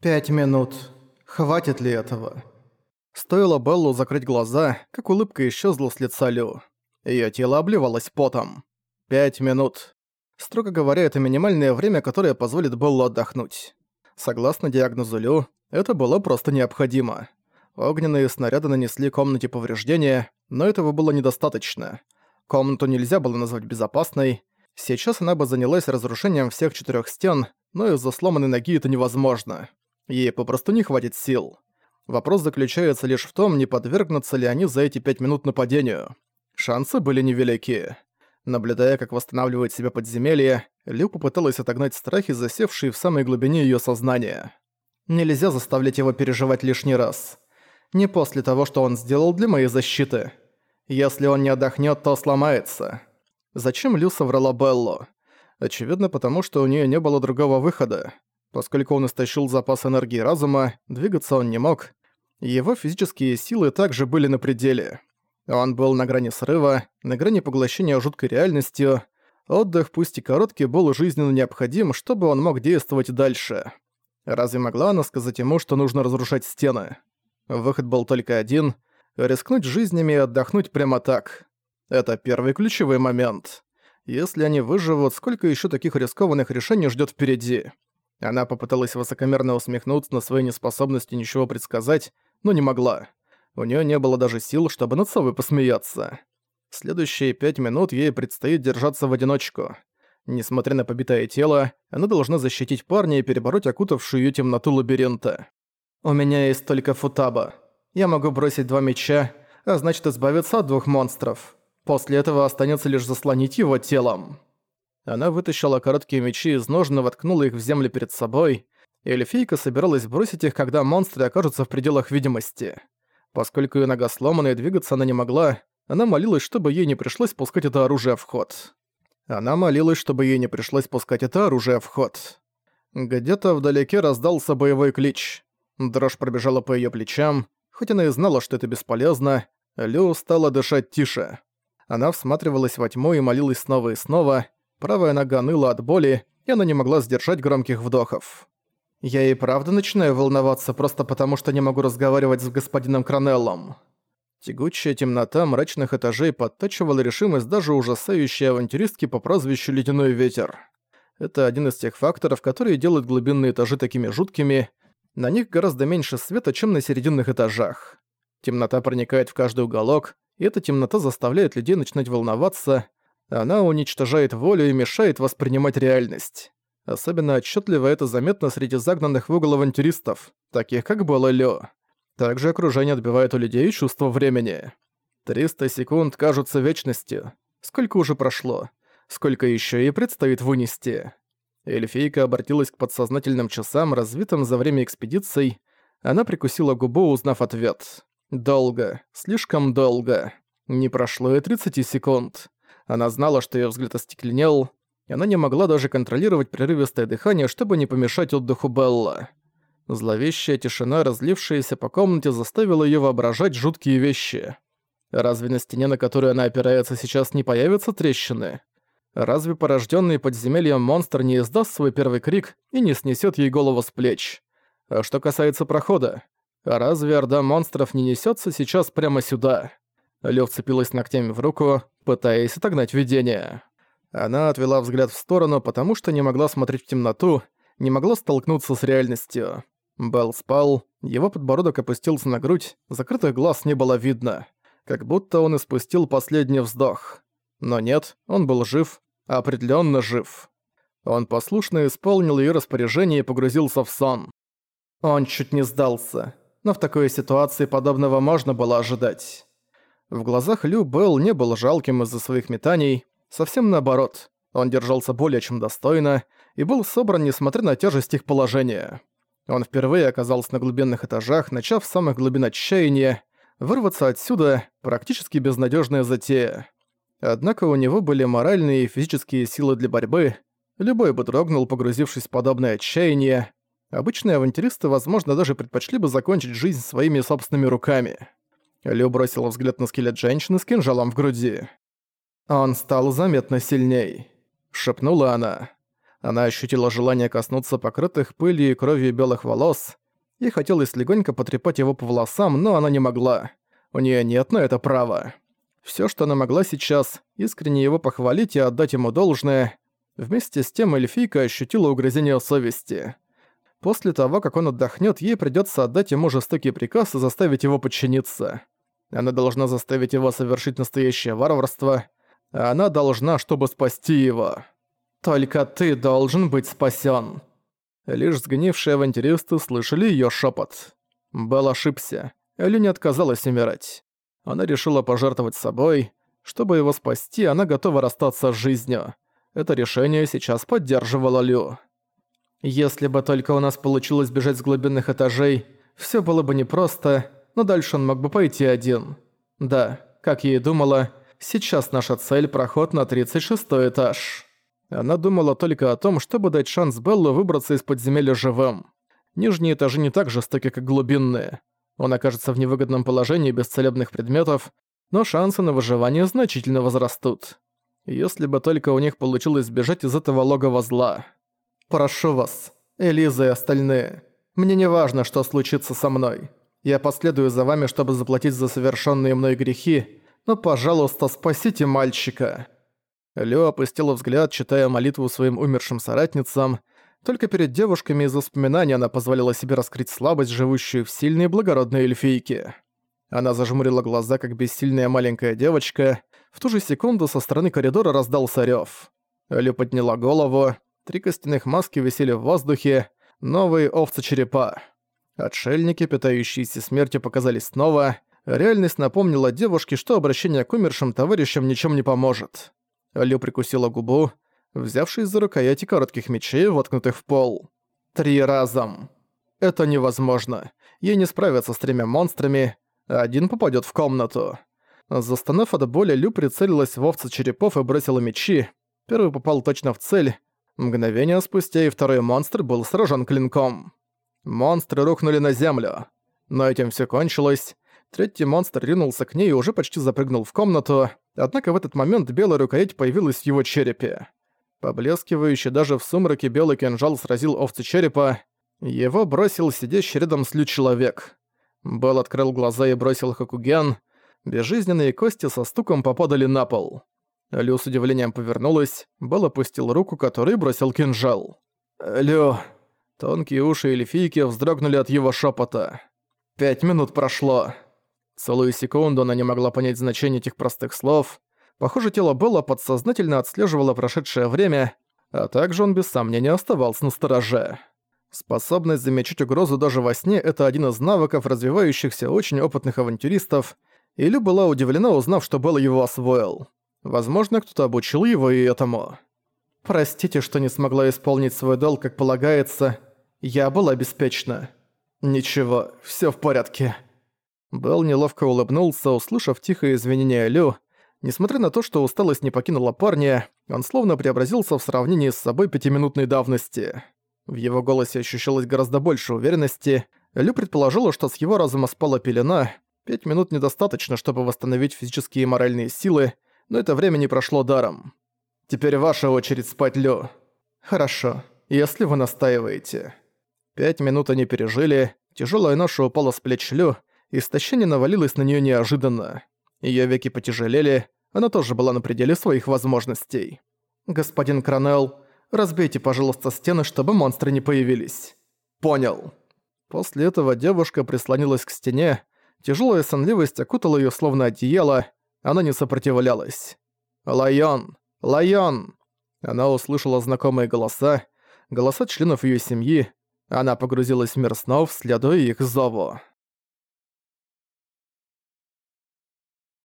Пять минут. Хватит ли этого? Стоило Беллу закрыть глаза, как улыбка исчезла с лица Лю. Её тело обливалось потом. Пять минут. Строго говоря, это минимальное время, которое позволит Беллу отдохнуть. Согласно диагнозу Лю, это было просто необходимо. Огненные снаряды нанесли комнате повреждения, но этого было недостаточно. Комнату нельзя было назвать безопасной. Сейчас она бы занялась разрушением всех четырёх стен, но из-за сломанной ноги это невозможно. Ей попросту не хватит сил. Вопрос заключается лишь в том, не подвергнутся ли они за эти пять минут нападению. Шансы были невелики. Наблюдая, как восстанавливает себя подземелье, Лю попыталась отогнать страхи, засевшие в самой глубине её сознания. Нельзя заставлять его переживать лишний раз. Не после того, что он сделал для моей защиты. Если он не отдохнёт, то сломается. Зачем Лю соврала Беллу? Очевидно, потому что у неё не было другого выхода. Поскольку он истощил запас энергии разума, двигаться он не мог. Его физические силы также были на пределе. Он был на грани срыва, на грани поглощения жуткой реальностью. Отдых, пусть и короткий, был жизненно необходим, чтобы он мог действовать дальше. Разве могла она сказать ему, что нужно разрушать стены? Выход был только один — рискнуть жизнями и отдохнуть прямо так. Это первый ключевой момент. Если они выживут, сколько еще таких рискованных решений ждет впереди? Она попыталась высокомерно усмехнуться на своей неспособности ничего предсказать, но не могла. У нее не было даже сил, чтобы над собой посмеяться. Следующие пять минут ей предстоит держаться в одиночку. Несмотря на побитое тело, она должна защитить парня и перебороть окутавшую её темноту лабиринта. «У меня есть только футаба. Я могу бросить два меча, а значит избавиться от двух монстров. После этого останется лишь заслонить его телом». Она вытащила короткие мечи из ножны, воткнула их в землю перед собой, и эльфийка собиралась бросить их, когда монстры окажутся в пределах видимости. Поскольку её нога сломана и двигаться она не могла, она молилась, чтобы ей не пришлось пускать это оружие в ход. Она молилась, чтобы ей не пришлось пускать это оружие в ход. Где-то вдалеке раздался боевой клич. Дрожь пробежала по её плечам, хоть она и знала, что это бесполезно, Лю стала дышать тише. Она всматривалась во тьму и молилась снова и снова, правая нога ныла от боли, и она не могла сдержать громких вдохов. «Я и правда начинаю волноваться просто потому, что не могу разговаривать с господином Кранеллом». Тягучая темнота мрачных этажей подтачивала решимость даже ужасающей авантюристки по прозвищу «Ледяной ветер». Это один из тех факторов, которые делают глубинные этажи такими жуткими. На них гораздо меньше света, чем на серединных этажах. Темнота проникает в каждый уголок, и эта темнота заставляет людей начинать волноваться, она уничтожает волю и мешает воспринимать реальность. Особенно отчетливо это заметно среди загнанных в угол авантюристов, таких как Белла Лё. Также окружение отбивает у людей чувство времени. 300 секунд кажутся вечностью. Сколько уже прошло? Сколько еще и предстоит вынести? Эльфийка обратилась к подсознательным часам, развитым за время экспедиций. Она прикусила губу, узнав ответ. Долго. Слишком долго. Не прошло и 30 секунд. Она знала, что её взгляд остекленел, и она не могла даже контролировать прерывистое дыхание, чтобы не помешать отдыху Белла. Зловещая тишина, разлившаяся по комнате, заставила её воображать жуткие вещи. Разве на стене, на которую она опирается, сейчас не появятся трещины? Разве порождённый подземельем монстр не издаст свой первый крик и не снесёт ей голову с плеч? А что касается прохода, разве орда монстров не несётся сейчас прямо сюда? Лё вцепилась ногтями в руку, пытаясь отогнать видение. Она отвела взгляд в сторону, потому что не могла смотреть в темноту, не могла столкнуться с реальностью. Белл спал, его подбородок опустился на грудь, закрытых глаз не было видно. Как будто он испустил последний вздох. Но нет, он был жив, определенно жив. Он послушно исполнил ее распоряжение и погрузился в сон. Он чуть не сдался, но в такой ситуации подобного можно было ожидать. В глазах Лю Белл не был жалким из-за своих метаний, совсем наоборот. Он держался более чем достойно и был собран, несмотря на тяжесть их положения. Он впервые оказался на глубинных этажах, начав с самых глубин отчаяния, вырваться отсюда – практически безнадежная затея. Однако у него были моральные и физические силы для борьбы, любой бы дрогнул, погрузившись в подобное отчаяние. Обычные авантюристы, возможно, даже предпочли бы закончить жизнь своими собственными руками. Лю бросила взгляд на скелет женщины с кинжалом в груди. «Он стал заметно сильней», — шепнула она. Она ощутила желание коснуться покрытых пылью и кровью белых волос, и хотелось легонько потрепать его по волосам, но она не могла. У нее нет на это права. Все, что она могла сейчас, искренне его похвалить и отдать ему должное. Вместе с тем эльфийка ощутила угрызение совести. После того, как он отдохнет, ей придется отдать ему жестокий приказ и заставить его подчиниться. Она должна заставить его совершить настоящее варварство, а она должна, чтобы спасти его. «Только ты должен быть спасен. Лишь сгнившие авантюристы слышали ее шепот. Белл ошибся. Элю не отказалась умирать. Она решила пожертвовать собой. Чтобы его спасти, она готова расстаться с жизнью. Это решение сейчас поддерживала Лю. Если бы только у нас получилось бежать с глубинных этажей, все было бы непросто, но дальше он мог бы пойти один. Да, как я и думала, сейчас наша цель – проход на 36 этаж. Она думала только о том, чтобы дать шанс Беллу выбраться из подземелья живым. Нижние этажи не так жестоки, как глубинные. Он окажется в невыгодном положении без целебных предметов, но шансы на выживание значительно возрастут. Если бы только у них получилось сбежать из этого логова зла. «Прошу вас, Элиза и остальные, мне не важно, что случится со мной. Я последую за вами, чтобы заплатить за совершенные мной грехи, но, пожалуйста, спасите мальчика». Лё опустила взгляд, читая молитву своим умершим соратницам. Только перед девушками из воспоминаний она позволила себе раскрыть слабость, живущую в сильной и благородной эльфийке. Она зажмурила глаза, как бессильная маленькая девочка. В ту же секунду со стороны коридора раздался рёв. Лю подняла голову. Три костяных маски висели в воздухе, новые овцы-черепа. Отшельники, питающиеся смертью, показались снова. Реальность напомнила девушке, что обращение к умершим товарищам ничем не поможет. Лю прикусила губу, взявшись за рукояти коротких мечей, воткнутых в пол. Три разом. Это невозможно. Ей не справиться с тремя монстрами, один попадет в комнату. Застонав от боли, Лю прицелилась в овцы черепов и бросила мечи. Первый попал точно в цель, Мгновение спустя и второй монстр был сражен клинком. Монстры рухнули на землю. Но этим все кончилось. Третий монстр ринулся к ней и уже почти запрыгнул в комнату, однако в этот момент белая рукоять появилась в его черепе. Поблескивающий даже в сумраке белый кинжал сразил овцы черепа, его бросил сидящий рядом с Лю человек. Белл открыл глаза и бросил Хакуген. Безжизненные кости со стуком попадали на пол. Лю с удивлением повернулась, Белл опустил руку, который бросил кинжал. «Лю...» Тонкие уши эльфийки вздрогнули от его шепота. «Пять минут прошло». Целую секунду она не могла понять значение этих простых слов. Похоже, тело Белла подсознательно отслеживало прошедшее время, а также он без сомнения оставался на стороже. Способность замечать угрозу даже во сне – это один из навыков развивающихся очень опытных авантюристов, и Лю была удивлена, узнав, что Белл его освоил. Возможно, кто-то обучил его и этому. Простите, что не смогла исполнить свой долг, как полагается. Я была беспечна. Ничего, всё в порядке. Белл неловко улыбнулся, услышав тихое извинение Лю. Несмотря на то, что усталость не покинула парня, он словно преобразился в сравнении с собой пятиминутной давности. В его голосе ощущалось гораздо больше уверенности. Лю предположила, что с его разума спала пелена. Пять минут недостаточно, чтобы восстановить физические и моральные силы, но это время не прошло даром. Теперь ваша очередь спать, Лё. Хорошо, если вы настаиваете. Пять минут они пережили, тяжелая ноша упала с плеч Лё, истощение навалилось на нее неожиданно. Ее веки потяжелели, она тоже была на пределе своих возможностей. «Господин Кранелл, разбейте, пожалуйста, стены, чтобы монстры не появились». «Понял». После этого девушка прислонилась к стене, тяжелая сонливость окутала ее словно одеяло, она не сопротивлялась. «Лайон! Лайон!» Она услышала знакомые голоса, голоса членов ее семьи. Она погрузилась в мир снов, следуя их зову.